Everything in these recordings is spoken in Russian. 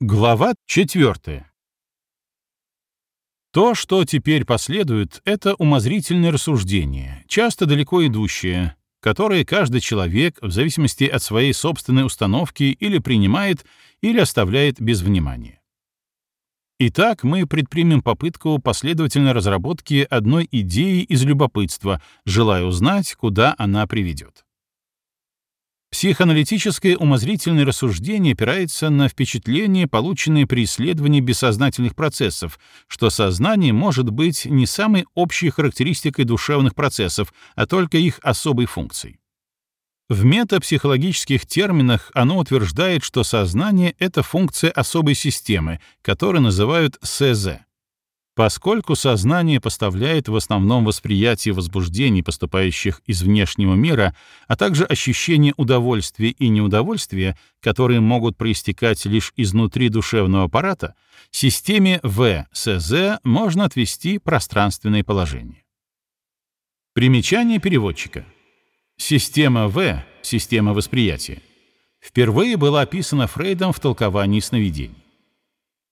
Глава 4. То, что теперь последует, это умозрительное рассуждение, часто далеко идущее, которое каждый человек, в зависимости от своей собственной установки, или принимает, или оставляет без внимания. Итак, мы предпримем попытку последовательной разработки одной идеи из любопытства, желая узнать, куда она приведет. Психоаналитическое умозрительное рассуждение опирается на впечатления, полученные при исследовании бессознательных процессов, что сознание может быть не самой общей характеристикой душевных процессов, а только их особой функцией. В метапсихологических терминах оно утверждает, что сознание — это функция особой системы, которую называют СЗ. Поскольку сознание поставляет в основном восприятие возбуждений, поступающих из внешнего мира, а также ощущение удовольствия и неудовольствия, которые могут проистекать лишь изнутри душевного аппарата, системе ВСЗ можно отвести пространственное положение. Примечание переводчика. Система В, система восприятия, впервые была описана Фрейдом в толковании сновидений.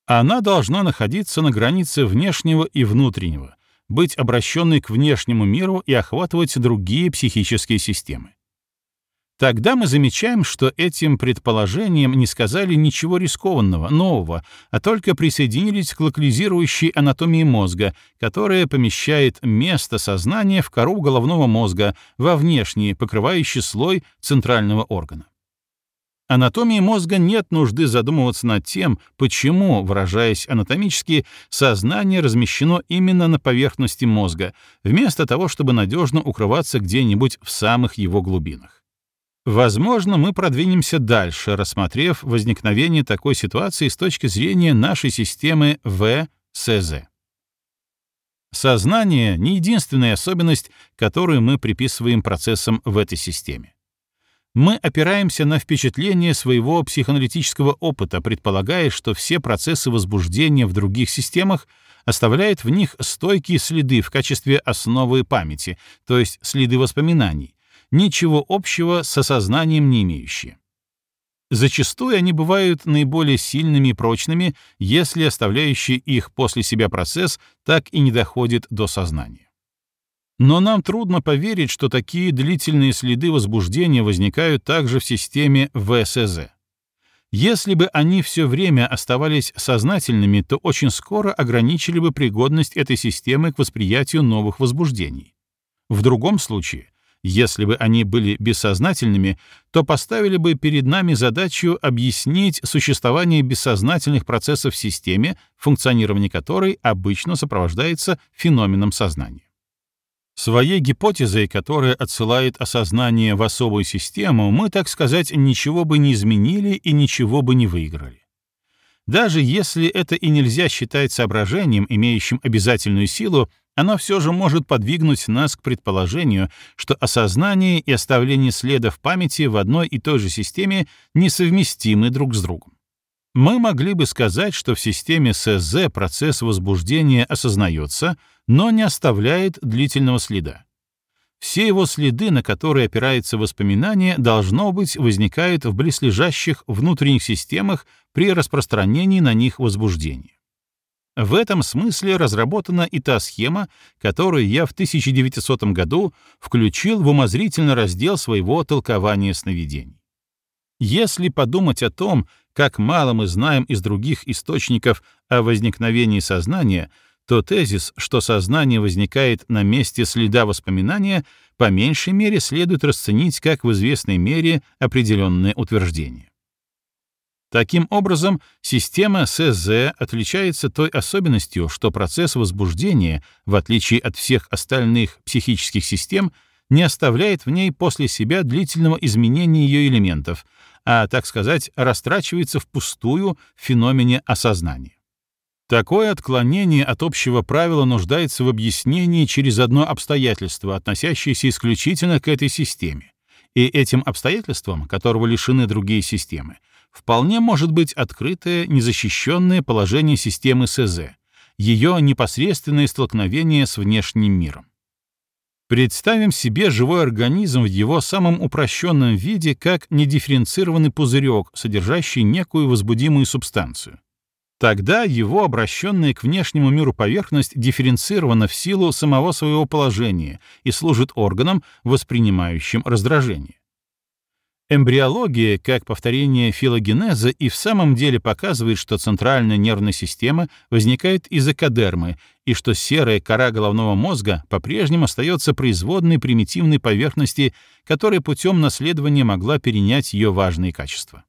Она должна находиться на границе внешнего и внутреннего, быть обращенной к внешнему миру и охватывать другие психические системы. Тогда мы замечаем, что этим предположением не сказали ничего рискованного, нового, а только присоединились к локализирующей анатомии мозга, которая помещает место сознания в кору головного мозга во внешний покрывающий слой центрального органа. Анатомии мозга нет нужды задумываться над тем, почему, выражаясь анатомически, сознание размещено именно на поверхности мозга, вместо того, чтобы надежно укрываться где-нибудь в самых его глубинах. Возможно, мы продвинемся дальше, рассмотрев возникновение такой ситуации с точки зрения нашей системы ВСЗ. Сознание — не единственная особенность, которую мы приписываем процессам в этой системе мы опираемся на впечатление своего психоаналитического опыта, предполагая, что все процессы возбуждения в других системах оставляют в них стойкие следы в качестве основы памяти, то есть следы воспоминаний, ничего общего с осознанием не имеющие. Зачастую они бывают наиболее сильными и прочными, если оставляющий их после себя процесс так и не доходит до сознания. Но нам трудно поверить, что такие длительные следы возбуждения возникают также в системе ВСЗ. Если бы они все время оставались сознательными, то очень скоро ограничили бы пригодность этой системы к восприятию новых возбуждений. В другом случае, если бы они были бессознательными, то поставили бы перед нами задачу объяснить существование бессознательных процессов в системе, функционирование которой обычно сопровождается феноменом сознания. Своей гипотезой, которая отсылает осознание в особую систему, мы, так сказать, ничего бы не изменили и ничего бы не выиграли. Даже если это и нельзя считать соображением, имеющим обязательную силу, оно все же может подвигнуть нас к предположению, что осознание и оставление следа в памяти в одной и той же системе несовместимы друг с другом. Мы могли бы сказать, что в системе СЗ процесс возбуждения осознается, но не оставляет длительного следа. Все его следы, на которые опирается воспоминание, должно быть, возникают в близлежащих внутренних системах при распространении на них возбуждения. В этом смысле разработана и та схема, которую я в 1900 году включил в умозрительный раздел своего толкования сновидений. Если подумать о том, как мало мы знаем из других источников о возникновении сознания, то тезис, что сознание возникает на месте следа воспоминания, по меньшей мере следует расценить как в известной мере определенное утверждение. Таким образом, система СЗ отличается той особенностью, что процесс возбуждения, в отличие от всех остальных психических систем, не оставляет в ней после себя длительного изменения ее элементов, а, так сказать, растрачивается впустую в феномене осознания. Такое отклонение от общего правила нуждается в объяснении через одно обстоятельство, относящееся исключительно к этой системе. И этим обстоятельством, которого лишены другие системы, вполне может быть открытое незащищенное положение системы СЗ, ее непосредственное столкновение с внешним миром. Представим себе живой организм в его самом упрощенном виде как недифференцированный пузырек, содержащий некую возбудимую субстанцию. Тогда его обращенная к внешнему миру поверхность дифференцирована в силу самого своего положения и служит органом, воспринимающим раздражение. Эмбриология, как повторение филогенеза, и в самом деле показывает, что центральная нервная система возникает из экодермы, и что серая кора головного мозга по-прежнему остается производной примитивной поверхности, которая путем наследования могла перенять ее важные качества.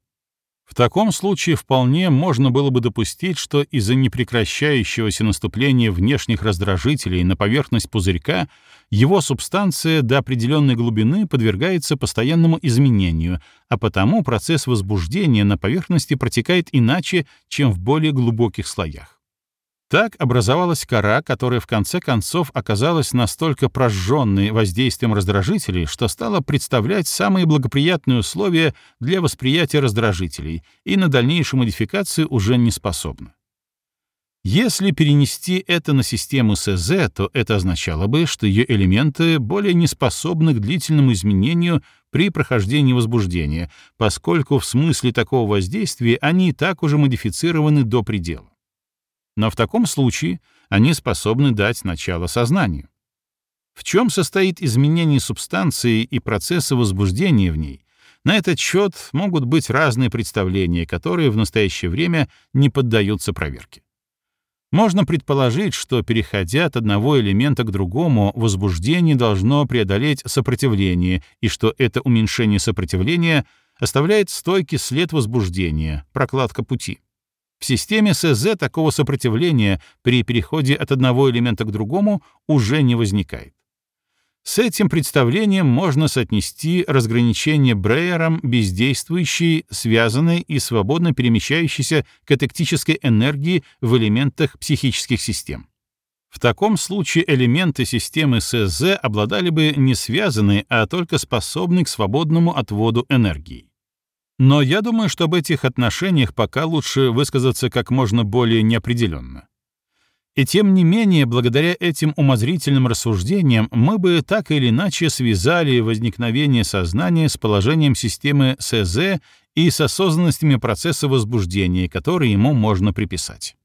В таком случае вполне можно было бы допустить, что из-за непрекращающегося наступления внешних раздражителей на поверхность пузырька его субстанция до определенной глубины подвергается постоянному изменению, а потому процесс возбуждения на поверхности протекает иначе, чем в более глубоких слоях. Так образовалась кора, которая в конце концов оказалась настолько прожженной воздействием раздражителей, что стала представлять самые благоприятные условия для восприятия раздражителей и на дальнейшую модификацию уже не способна. Если перенести это на систему СЗ, то это означало бы, что ее элементы более не способны к длительному изменению при прохождении возбуждения, поскольку в смысле такого воздействия они и так уже модифицированы до предела но в таком случае они способны дать начало сознанию. В чем состоит изменение субстанции и процесса возбуждения в ней, на этот счет могут быть разные представления, которые в настоящее время не поддаются проверке. Можно предположить, что, переходя от одного элемента к другому, возбуждение должно преодолеть сопротивление, и что это уменьшение сопротивления оставляет стойкий след возбуждения, прокладка пути. В системе СЗ такого сопротивления при переходе от одного элемента к другому уже не возникает. С этим представлением можно соотнести разграничение Брейером бездействующей, связанной и свободно перемещающейся катектической энергии в элементах психических систем. В таком случае элементы системы СЗ обладали бы не связанной, а только способны к свободному отводу энергии. Но я думаю, что об этих отношениях пока лучше высказаться как можно более неопределенно. И тем не менее, благодаря этим умозрительным рассуждениям мы бы так или иначе связали возникновение сознания с положением системы СЗ и с осознанностями процесса возбуждения, которые ему можно приписать.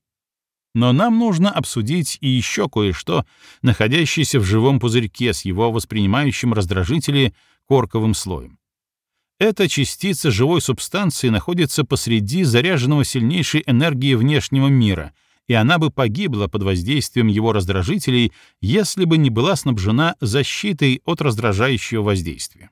Но нам нужно обсудить и еще кое-что, находящееся в живом пузырьке с его воспринимающим раздражители корковым слоем. Эта частица живой субстанции находится посреди заряженного сильнейшей энергии внешнего мира, и она бы погибла под воздействием его раздражителей, если бы не была снабжена защитой от раздражающего воздействия.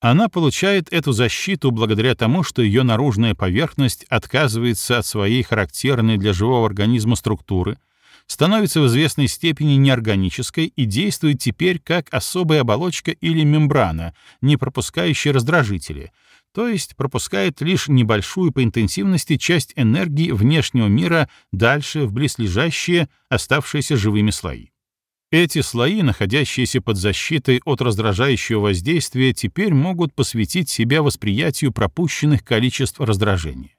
Она получает эту защиту благодаря тому, что ее наружная поверхность отказывается от своей характерной для живого организма структуры — становится в известной степени неорганической и действует теперь как особая оболочка или мембрана, не пропускающая раздражители, то есть пропускает лишь небольшую по интенсивности часть энергии внешнего мира дальше в близлежащие, оставшиеся живыми слои. Эти слои, находящиеся под защитой от раздражающего воздействия, теперь могут посвятить себя восприятию пропущенных количеств раздражения.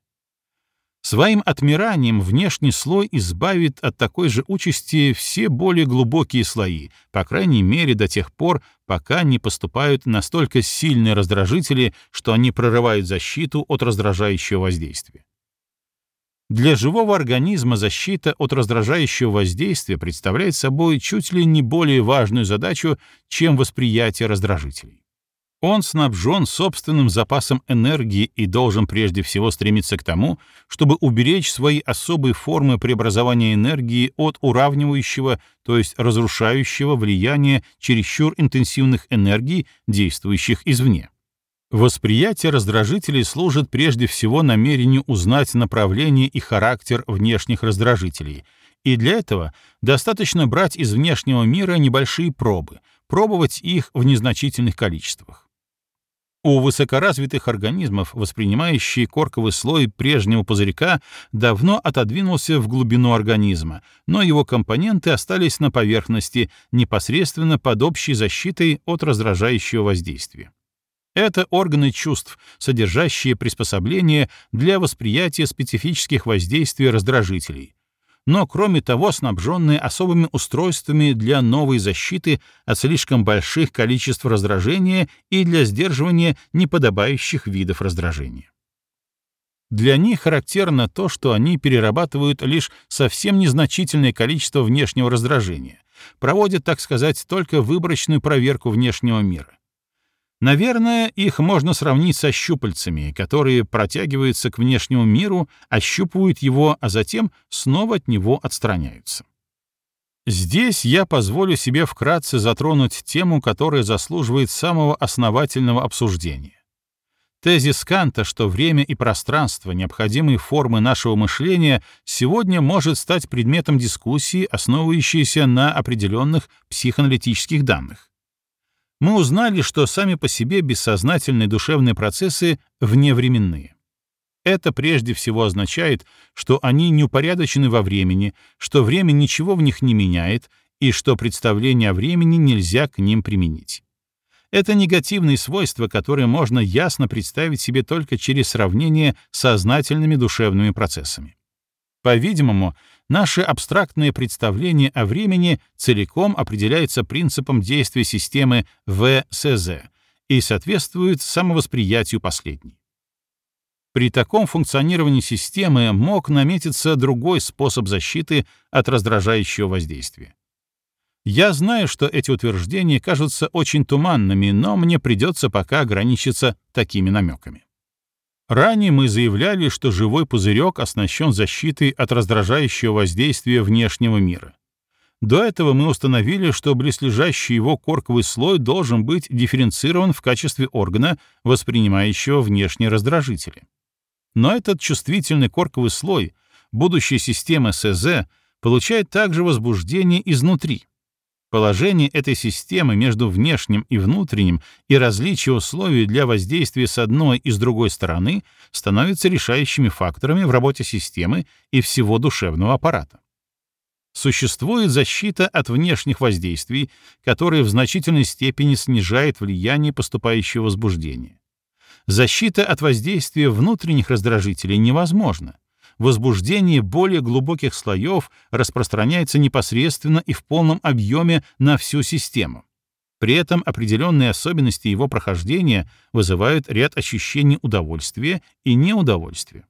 Своим отмиранием внешний слой избавит от такой же участи все более глубокие слои, по крайней мере до тех пор, пока не поступают настолько сильные раздражители, что они прорывают защиту от раздражающего воздействия. Для живого организма защита от раздражающего воздействия представляет собой чуть ли не более важную задачу, чем восприятие раздражителей. Он снабжен собственным запасом энергии и должен прежде всего стремиться к тому, чтобы уберечь свои особые формы преобразования энергии от уравнивающего, то есть разрушающего влияния чересчур интенсивных энергий, действующих извне. Восприятие раздражителей служит прежде всего намерению узнать направление и характер внешних раздражителей, и для этого достаточно брать из внешнего мира небольшие пробы, пробовать их в незначительных количествах. У высокоразвитых организмов, воспринимающий корковый слой прежнего пузырька, давно отодвинулся в глубину организма, но его компоненты остались на поверхности, непосредственно под общей защитой от раздражающего воздействия. Это органы чувств, содержащие приспособления для восприятия специфических воздействий раздражителей. Но кроме того снабженные особыми устройствами для новой защиты от слишком больших количеств раздражения и для сдерживания неподобающих видов раздражения. Для них характерно то, что они перерабатывают лишь совсем незначительное количество внешнего раздражения, проводят, так сказать, только выборочную проверку внешнего мира. Наверное, их можно сравнить со щупальцами, которые протягиваются к внешнему миру, ощупывают его, а затем снова от него отстраняются. Здесь я позволю себе вкратце затронуть тему, которая заслуживает самого основательного обсуждения. Тезис Канта, что время и пространство, необходимые формы нашего мышления, сегодня может стать предметом дискуссии, основывающейся на определенных психоаналитических данных мы узнали, что сами по себе бессознательные душевные процессы вневременные. Это прежде всего означает, что они неупорядочены во времени, что время ничего в них не меняет и что представление о времени нельзя к ним применить. Это негативные свойства, которые можно ясно представить себе только через сравнение с сознательными душевными процессами. По-видимому, наше абстрактное представление о времени целиком определяется принципом действия системы ВСЗ и соответствует самовосприятию последней. При таком функционировании системы мог наметиться другой способ защиты от раздражающего воздействия. Я знаю, что эти утверждения кажутся очень туманными, но мне придется пока ограничиться такими намеками. Ранее мы заявляли, что живой пузырек оснащен защитой от раздражающего воздействия внешнего мира. До этого мы установили, что близлежащий его корковый слой должен быть дифференцирован в качестве органа, воспринимающего внешние раздражители. Но этот чувствительный корковый слой, будущая система СЗ, получает также возбуждение изнутри. Положение этой системы между внешним и внутренним и различие условий для воздействия с одной и с другой стороны становятся решающими факторами в работе системы и всего душевного аппарата. Существует защита от внешних воздействий, которая в значительной степени снижает влияние поступающего возбуждения. Защита от воздействия внутренних раздражителей невозможна, возбуждение более глубоких слоев распространяется непосредственно и в полном объеме на всю систему. При этом определенные особенности его прохождения вызывают ряд ощущений удовольствия и неудовольствия.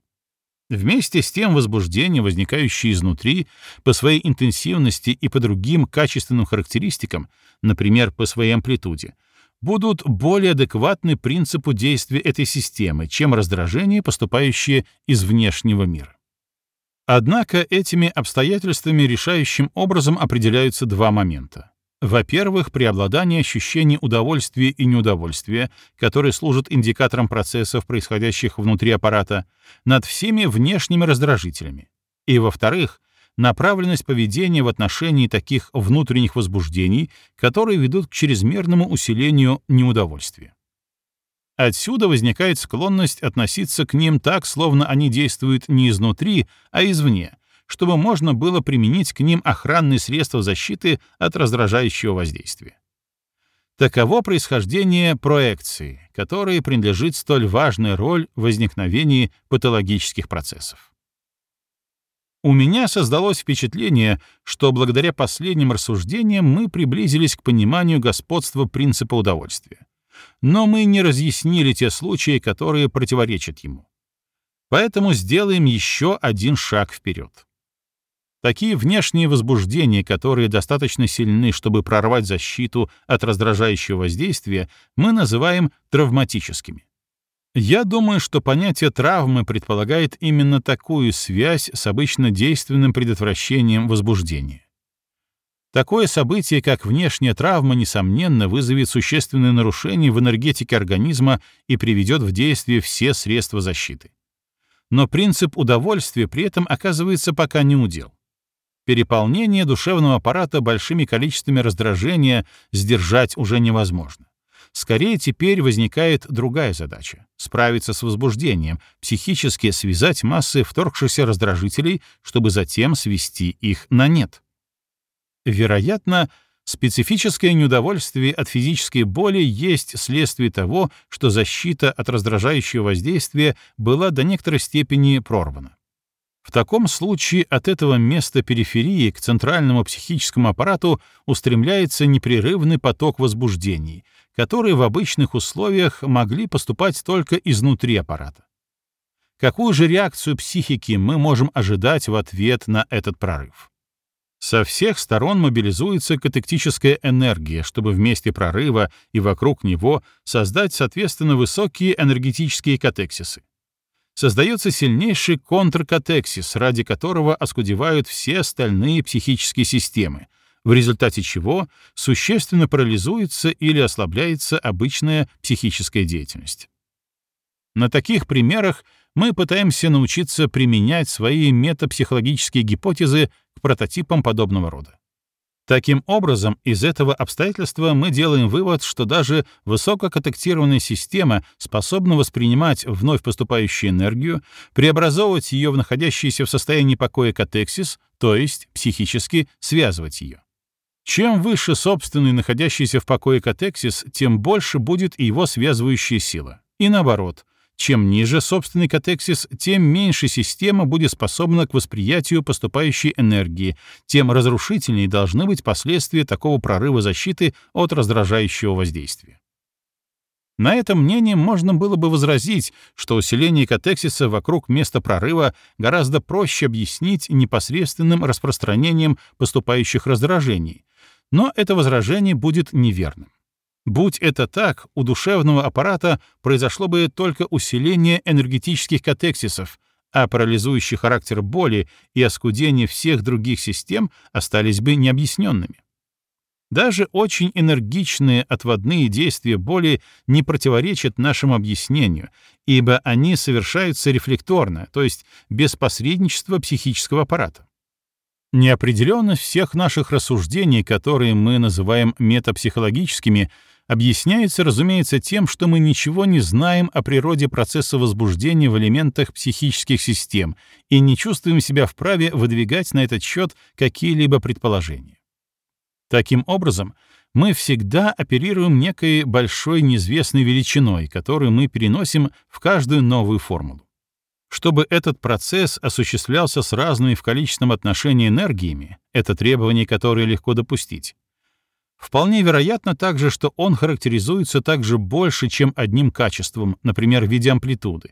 Вместе с тем возбуждения, возникающие изнутри, по своей интенсивности и по другим качественным характеристикам, например, по своей амплитуде, будут более адекватны принципу действия этой системы, чем раздражения, поступающие из внешнего мира. Однако этими обстоятельствами решающим образом определяются два момента. Во-первых, преобладание ощущений удовольствия и неудовольствия, которые служат индикатором процессов, происходящих внутри аппарата, над всеми внешними раздражителями. И во-вторых, направленность поведения в отношении таких внутренних возбуждений, которые ведут к чрезмерному усилению неудовольствия. Отсюда возникает склонность относиться к ним так, словно они действуют не изнутри, а извне, чтобы можно было применить к ним охранные средства защиты от раздражающего воздействия. Таково происхождение проекции, которой принадлежит столь важная роль в возникновении патологических процессов. У меня создалось впечатление, что благодаря последним рассуждениям мы приблизились к пониманию господства принципа удовольствия но мы не разъяснили те случаи, которые противоречат ему. Поэтому сделаем еще один шаг вперед. Такие внешние возбуждения, которые достаточно сильны, чтобы прорвать защиту от раздражающего воздействия, мы называем травматическими. Я думаю, что понятие травмы предполагает именно такую связь с обычно действенным предотвращением возбуждения. Такое событие, как внешняя травма, несомненно, вызовет существенные нарушения в энергетике организма и приведет в действие все средства защиты. Но принцип удовольствия при этом оказывается пока не удел. Переполнение душевного аппарата большими количествами раздражения сдержать уже невозможно. Скорее теперь возникает другая задача — справиться с возбуждением, психически связать массы вторгшихся раздражителей, чтобы затем свести их на нет. Вероятно, специфическое неудовольствие от физической боли есть следствие того, что защита от раздражающего воздействия была до некоторой степени прорвана. В таком случае от этого места периферии к центральному психическому аппарату устремляется непрерывный поток возбуждений, которые в обычных условиях могли поступать только изнутри аппарата. Какую же реакцию психики мы можем ожидать в ответ на этот прорыв? Со всех сторон мобилизуется катектическая энергия, чтобы вместе прорыва и вокруг него создать, соответственно, высокие энергетические катексисы создается сильнейший контркатексис, ради которого оскудевают все остальные психические системы, в результате чего существенно парализуется или ослабляется обычная психическая деятельность. На таких примерах мы пытаемся научиться применять свои метапсихологические гипотезы к прототипам подобного рода. Таким образом, из этого обстоятельства мы делаем вывод, что даже высококотектированная система способна воспринимать вновь поступающую энергию, преобразовывать ее в находящийся в состоянии покоя катексис, то есть психически связывать ее. Чем выше собственный находящийся в покое катексис, тем больше будет его связывающая сила. И наоборот, чем ниже собственный катексис, тем меньше система будет способна к восприятию поступающей энергии, тем разрушительнее должны быть последствия такого прорыва защиты от раздражающего воздействия. На это мнение можно было бы возразить, что усиление катексиса вокруг места прорыва гораздо проще объяснить непосредственным распространением поступающих раздражений, но это возражение будет неверным. Будь это так, у душевного аппарата произошло бы только усиление энергетических катексисов, а парализующий характер боли и оскудение всех других систем остались бы необъясненными. Даже очень энергичные отводные действия боли не противоречат нашему объяснению, ибо они совершаются рефлекторно, то есть без посредничества психического аппарата. Неопределенность всех наших рассуждений, которые мы называем метапсихологическими, объясняется, разумеется, тем, что мы ничего не знаем о природе процесса возбуждения в элементах психических систем и не чувствуем себя вправе выдвигать на этот счет какие-либо предположения. Таким образом, мы всегда оперируем некой большой неизвестной величиной, которую мы переносим в каждую новую формулу. Чтобы этот процесс осуществлялся с разными в количественном отношении энергиями, это требование, которое легко допустить, Вполне вероятно также, что он характеризуется также больше, чем одним качеством, например, в виде амплитуды.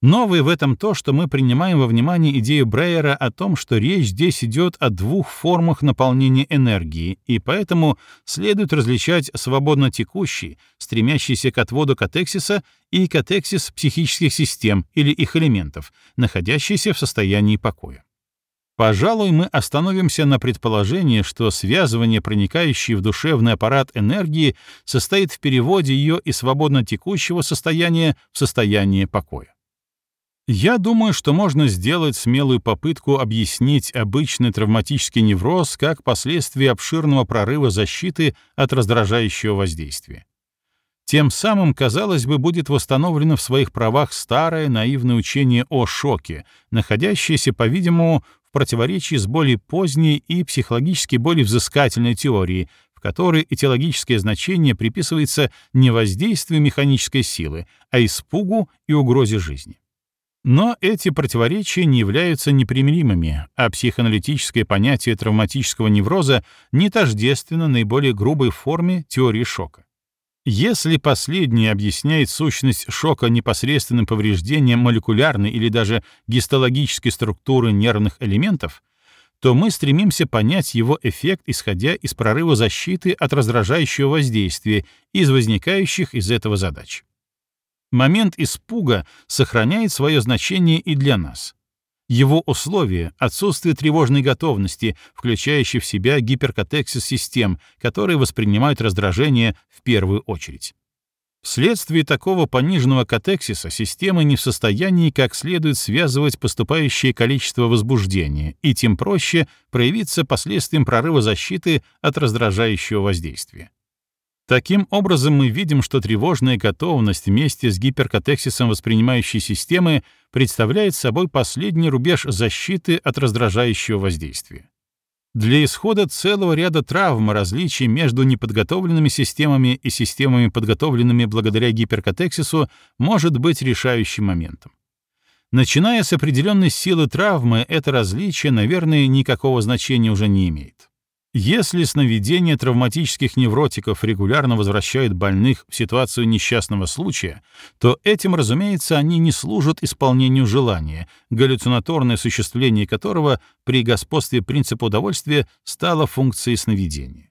Новое в этом то, что мы принимаем во внимание идею Брейера о том, что речь здесь идет о двух формах наполнения энергии, и поэтому следует различать свободно текущий, стремящийся к отводу катексиса, и катексис психических систем или их элементов, находящийся в состоянии покоя. Пожалуй, мы остановимся на предположении, что связывание, проникающей в душевный аппарат энергии, состоит в переводе ее из свободно текущего состояния в состояние покоя. Я думаю, что можно сделать смелую попытку объяснить обычный травматический невроз как последствие обширного прорыва защиты от раздражающего воздействия. Тем самым, казалось бы, будет восстановлено в своих правах старое наивное учение о шоке, находящееся, по-видимому, в противоречии с более поздней и психологически более взыскательной теорией, в которой этиологическое значение приписывается не воздействию механической силы, а испугу и угрозе жизни. Но эти противоречия не являются непримиримыми, а психоаналитическое понятие травматического невроза не тождественно наиболее грубой форме теории шока. Если последний объясняет сущность шока непосредственным повреждением молекулярной или даже гистологической структуры нервных элементов, то мы стремимся понять его эффект, исходя из прорыва защиты от раздражающего воздействия из возникающих из этого задач. Момент испуга сохраняет свое значение и для нас. Его условия — отсутствие тревожной готовности, включающей в себя гиперкатексис систем, которые воспринимают раздражение в первую очередь. Вследствие такого пониженного катексиса система не в состоянии как следует связывать поступающее количество возбуждения, и тем проще проявиться последствием прорыва защиты от раздражающего воздействия. Таким образом, мы видим, что тревожная готовность вместе с гиперкатексисом воспринимающей системы представляет собой последний рубеж защиты от раздражающего воздействия. Для исхода целого ряда травм различий между неподготовленными системами и системами, подготовленными благодаря гиперкатексису, может быть решающим моментом. Начиная с определенной силы травмы, это различие, наверное, никакого значения уже не имеет. Если сновидения травматических невротиков регулярно возвращают больных в ситуацию несчастного случая, то этим, разумеется, они не служат исполнению желания, галлюцинаторное осуществление которого при господстве принципа удовольствия стало функцией сновидения.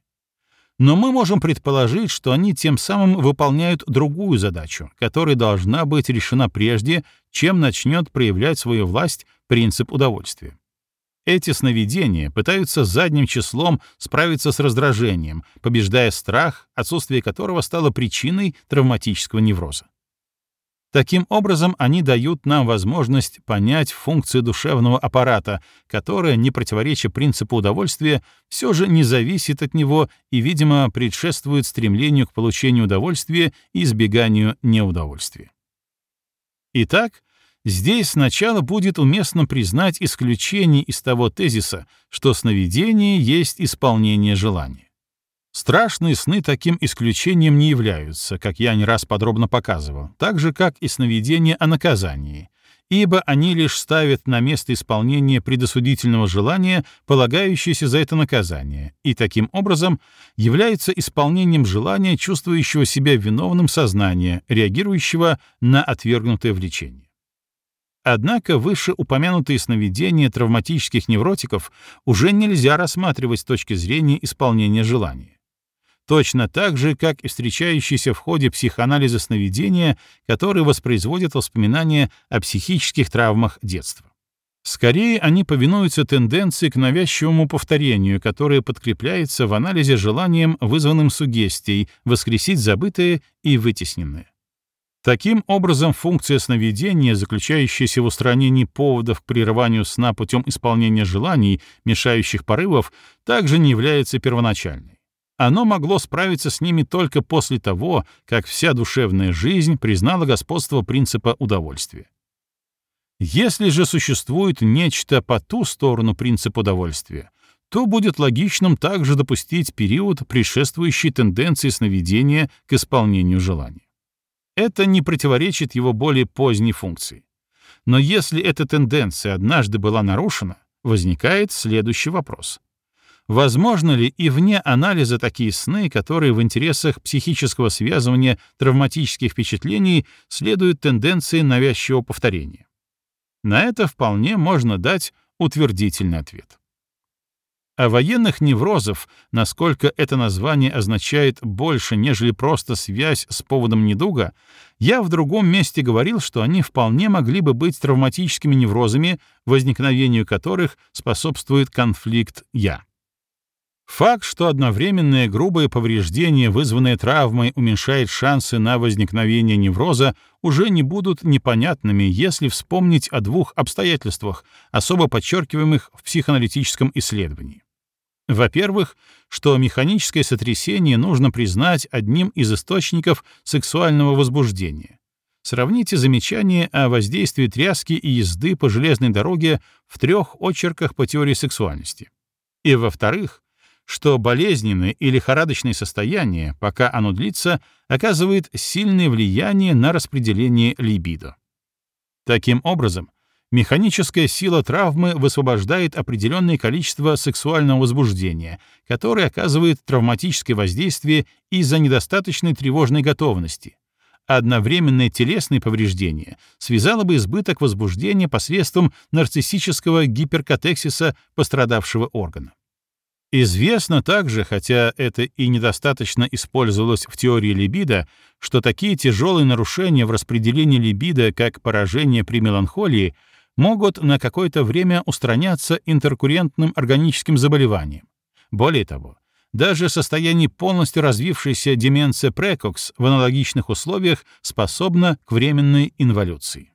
Но мы можем предположить, что они тем самым выполняют другую задачу, которая должна быть решена прежде, чем начнет проявлять свою власть принцип удовольствия. Эти сновидения пытаются задним числом справиться с раздражением, побеждая страх, отсутствие которого стало причиной травматического невроза. Таким образом, они дают нам возможность понять функцию душевного аппарата, которая, не противореча принципу удовольствия, все же не зависит от него и, видимо, предшествует стремлению к получению удовольствия и избеганию неудовольствия. Итак, здесь сначала будет уместно признать исключение из того тезиса, что сновидение есть исполнение желания. Страшные сны таким исключением не являются, как я не раз подробно показывал, так же, как и сновидения о наказании, ибо они лишь ставят на место исполнения предосудительного желания, полагающееся за это наказание, и таким образом являются исполнением желания, чувствующего себя виновным сознания, реагирующего на отвергнутое влечение. Однако вышеупомянутые сновидения травматических невротиков уже нельзя рассматривать с точки зрения исполнения желания точно так же, как и встречающиеся в ходе психоанализа сновидения, которые воспроизводят воспоминания о психических травмах детства. Скорее, они повинуются тенденции к навязчивому повторению, которое подкрепляется в анализе желанием, вызванным сугестией, воскресить забытое и вытесненное. Таким образом, функция сновидения, заключающаяся в устранении поводов к прерыванию сна путем исполнения желаний, мешающих порывов, также не является первоначальной оно могло справиться с ними только после того, как вся душевная жизнь признала господство принципа удовольствия. Если же существует нечто по ту сторону принципа удовольствия, то будет логичным также допустить период, предшествующий тенденции сновидения к исполнению желания. Это не противоречит его более поздней функции. Но если эта тенденция однажды была нарушена, возникает следующий вопрос. Возможно ли и вне анализа такие сны, которые в интересах психического связывания травматических впечатлений следуют тенденции навязчивого повторения? На это вполне можно дать утвердительный ответ. А военных неврозов, насколько это название означает больше, нежели просто связь с поводом недуга, я в другом месте говорил, что они вполне могли бы быть травматическими неврозами, возникновению которых способствует конфликт «я». Факт, что одновременное грубое повреждение, вызванное травмой, уменьшает шансы на возникновение невроза, уже не будут непонятными, если вспомнить о двух обстоятельствах, особо подчеркиваемых в психоаналитическом исследовании. Во-первых, что механическое сотрясение нужно признать одним из источников сексуального возбуждения. Сравните замечание о воздействии тряски и езды по железной дороге в трех очерках по теории сексуальности. И во-вторых, что болезненное и лихорадочное состояние, пока оно длится, оказывает сильное влияние на распределение либидо. Таким образом, механическая сила травмы высвобождает определенное количество сексуального возбуждения, которое оказывает травматическое воздействие из-за недостаточной тревожной готовности. Одновременное телесное повреждение связало бы избыток возбуждения посредством нарциссического гиперкатексиса пострадавшего органа. Известно также, хотя это и недостаточно использовалось в теории либидо, что такие тяжелые нарушения в распределении либидо, как поражение при меланхолии, могут на какое-то время устраняться интеркуррентным органическим заболеванием. Более того, даже состояние полностью развившейся деменция прекокс в аналогичных условиях способно к временной инволюции.